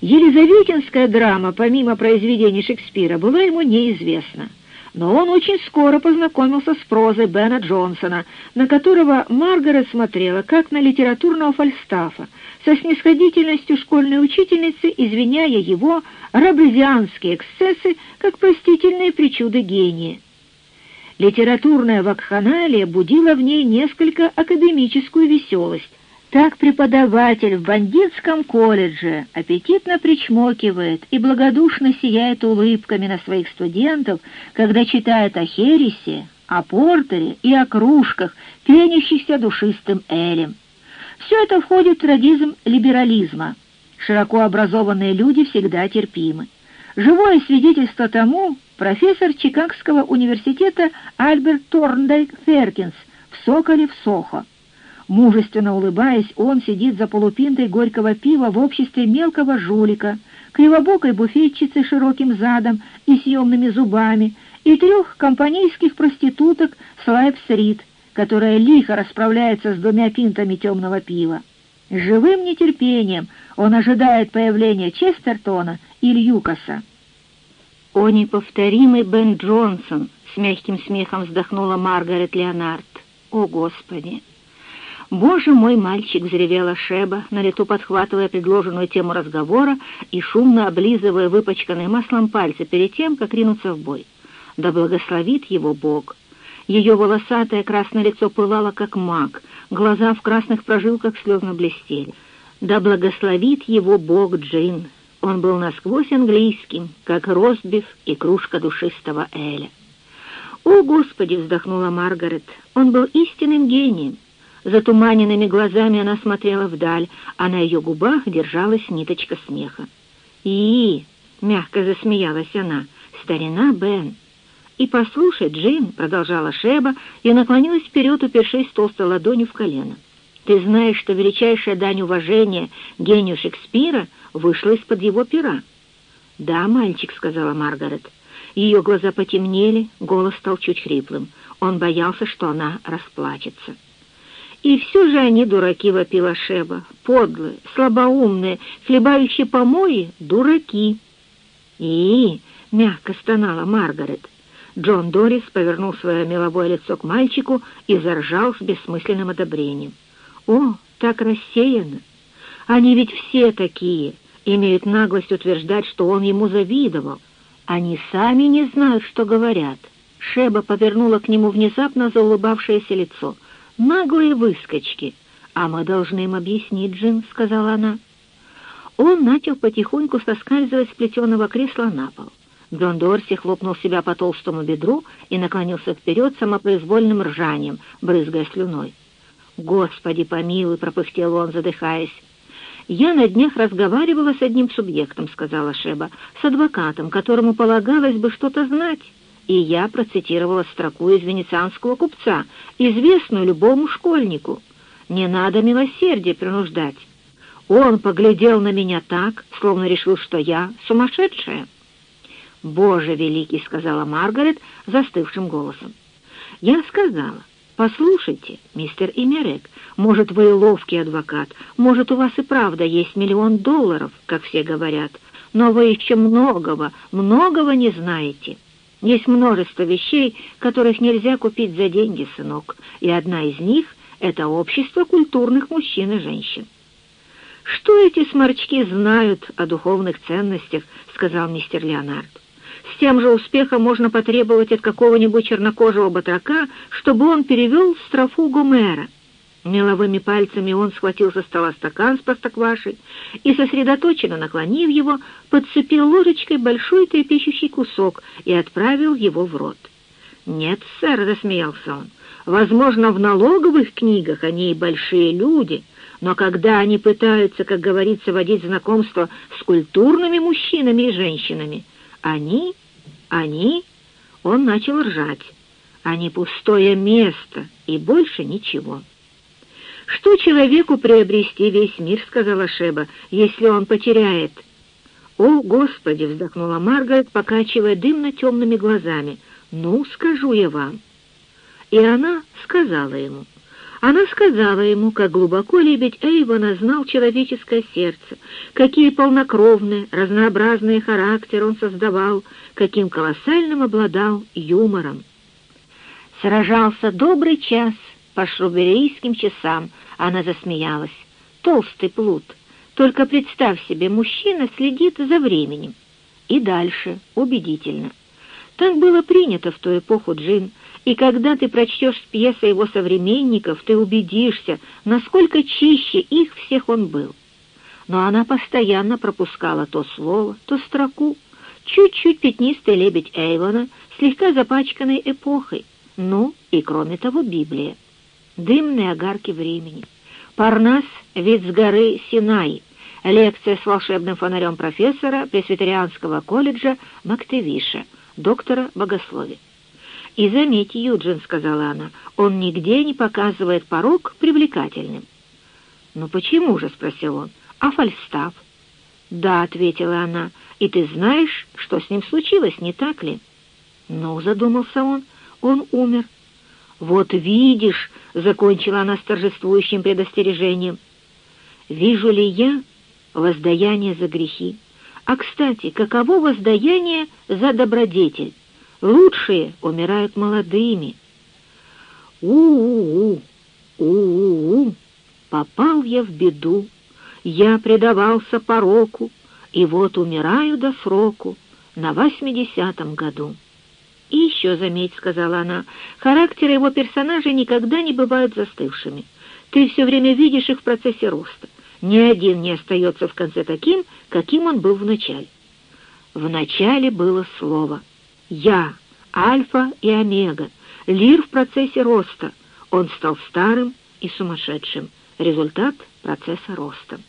Елизаветинская драма, помимо произведений Шекспира, была ему неизвестна. Но он очень скоро познакомился с прозой Бена Джонсона, на которого Маргарет смотрела как на литературного фальстафа, со снисходительностью школьной учительницы, извиняя его раблезианские эксцессы как простительные причуды гения. Литературная вакханалия будила в ней несколько академическую веселость, так преподаватель в бандитском колледже аппетитно причмокивает и благодушно сияет улыбками на своих студентов, когда читает о Хересе, о Портере и о кружках, пенящихся душистым элем. Все это входит в традизм либерализма. Широко образованные люди всегда терпимы. Живое свидетельство тому профессор Чикагского университета Альберт Торндайк Феркинс в «Соколе в Сохо». Мужественно улыбаясь, он сидит за полупинтой горького пива в обществе мелкого жулика, кривобокой буфетчицы с широким задом и съемными зубами и трех компанейских проституток с Лайф-стрит, которая лихо расправляется с двумя пинтами темного пива. Живым нетерпением он ожидает появления Честертона и Льюкаса. «О, неповторимый Бен Джонсон!» — с мягким смехом вздохнула Маргарет Леонард. «О, Господи!» «Боже мой мальчик!» — взревела Шеба, на лету подхватывая предложенную тему разговора и шумно облизывая выпачканные маслом пальцы перед тем, как ринуться в бой. «Да благословит его Бог!» Ее волосатое красное лицо пылало, как маг, глаза в красных прожилках слезно блестели. «Да благословит его Бог Джин!» Он был насквозь английским, как ростбиф и кружка душистого Эля. «О, Господи!» — вздохнула Маргарет. «Он был истинным гением!» Затуманенными глазами она смотрела вдаль, а на ее губах держалась ниточка смеха. «И!» — мягко засмеялась она. «Старина Бен!» «И послушай, Джин!» — продолжала Шеба и наклонилась вперед, упершись толстой ладонью в колено. «Ты знаешь, что величайшая дань уважения гению Шекспира вышла из-под его пера?» «Да, мальчик», — сказала Маргарет. Ее глаза потемнели, голос стал чуть хриплым. Он боялся, что она расплачется. И все же они дураки, вопила Шеба, подлые, слабоумные, хлебающие помои — дураки. И, мягко стонала Маргарет. Джон Дорис повернул свое меловое лицо к мальчику и заржал с бессмысленным одобрением. «О, так рассеяно! Они ведь все такие!» имеют наглость утверждать, что он ему завидовал. Они сами не знают, что говорят. Шеба повернула к нему внезапно заулыбавшееся лицо — наглые выскочки, а мы должны им объяснить, Джин», — сказала она. Он начал потихоньку соскальзывать с плетеного кресла на пол. Джон Дорси хлопнул себя по толстому бедру и наклонился вперед самопроизвольным ржанием, брызгая слюной. «Господи помилуй!» — пропыхтел он, задыхаясь. «Я на днях разговаривала с одним субъектом», — сказала Шеба, — «с адвокатом, которому полагалось бы что-то знать» и я процитировала строку из венецианского купца, известную любому школьнику. «Не надо милосердие принуждать». Он поглядел на меня так, словно решил, что я сумасшедшая. «Боже великий!» — сказала Маргарет застывшим голосом. «Я сказала, послушайте, мистер Имерек, может, вы ловкий адвокат, может, у вас и правда есть миллион долларов, как все говорят, но вы еще многого, многого не знаете». Есть множество вещей, которых нельзя купить за деньги, сынок, и одна из них — это общество культурных мужчин и женщин. «Что эти сморчки знают о духовных ценностях?» — сказал мистер Леонард. «С тем же успехом можно потребовать от какого-нибудь чернокожего батрака, чтобы он перевел строфу Гомера». Меловыми пальцами он схватил со стола стакан с простоквашей и, сосредоточенно наклонив его, подцепил ложечкой большой трепещущий кусок и отправил его в рот. «Нет, сэр», — засмеялся он, — «возможно, в налоговых книгах они и большие люди, но когда они пытаются, как говорится, водить знакомство с культурными мужчинами и женщинами, они, они...» Он начал ржать. «Они пустое место и больше ничего». «Что человеку приобрести весь мир, — сказала Шеба, — если он потеряет?» «О, Господи!» — вздохнула Маргарет, покачивая дымно-темными глазами. «Ну, скажу я вам». И она сказала ему. Она сказала ему, как глубоко лебедь Эйвона знал человеческое сердце, какие полнокровные, разнообразные характеры он создавал, каким колоссальным обладал юмором. Сражался добрый час по шруберийским часам, она засмеялась. Толстый плут. Только представь себе, мужчина следит за временем. И дальше, убедительно. Так было принято в ту эпоху, Джин, и когда ты прочтешь пьесы его современников, ты убедишься, насколько чище их всех он был. Но она постоянно пропускала то слово, то строку. Чуть-чуть пятнистый лебедь Эйвона, слегка запачканный эпохой. Ну, и кроме того, Библия. Дымные огарки времени. Парнас — вид с горы Синай. Лекция с волшебным фонарем профессора Пресвитерианского колледжа Мактевиша — доктора богословия. «И заметь, Юджин», — сказала она, — «он нигде не показывает порог привлекательным». «Ну почему же?» — спросил он. «А Фальстав?» «Да», — ответила она, — «и ты знаешь, что с ним случилось, не так ли?» «Ну», — задумался он, — «он умер». «Вот видишь», — закончила она с торжествующим предостережением, — «вижу ли я воздаяние за грехи?» А, кстати, каково воздаяние за добродетель? Лучшие умирают молодыми. У-у-у, у-у-у, попал я в беду, я предавался пороку, и вот умираю до сроку на восьмидесятом году. «И еще заметь», — сказала она, — «характеры его персонажей никогда не бывают застывшими. Ты все время видишь их в процессе роста. Ни один не остается в конце таким, каким он был в начале. В начале было слово «Я», альфа и омега, лир в процессе роста. Он стал старым и сумасшедшим. Результат процесса роста.